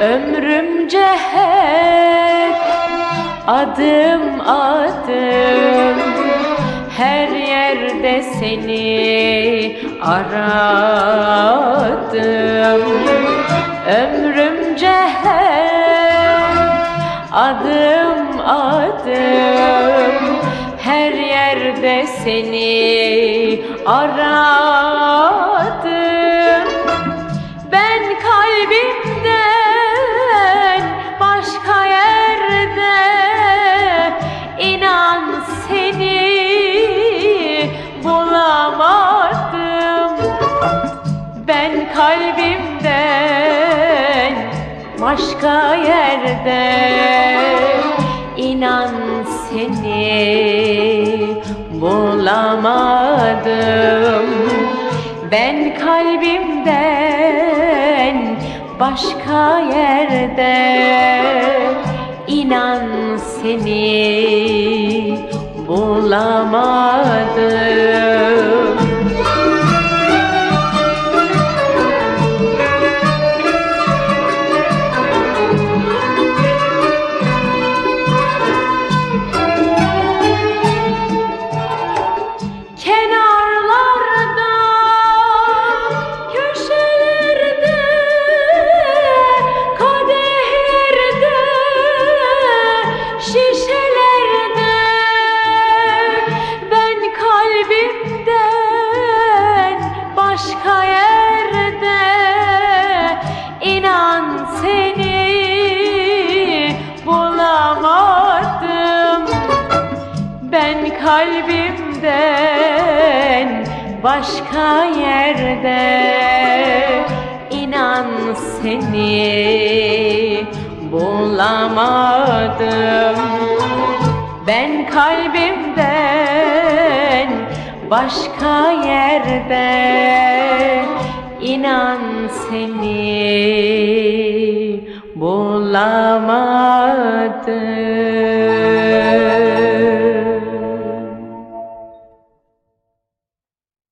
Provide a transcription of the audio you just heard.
Ömrümce hep adım adım. Her yerde seni aradım. Ömrümce hep adım adım. Her yerde seni aradım. Başka yerde. İnan seni bulamadım. Ben kalbimden başka yerde. İnan seni bulamadım kalbimden başka yerde inan seni bulamadım. Ben kalbimden başka yerde inan seni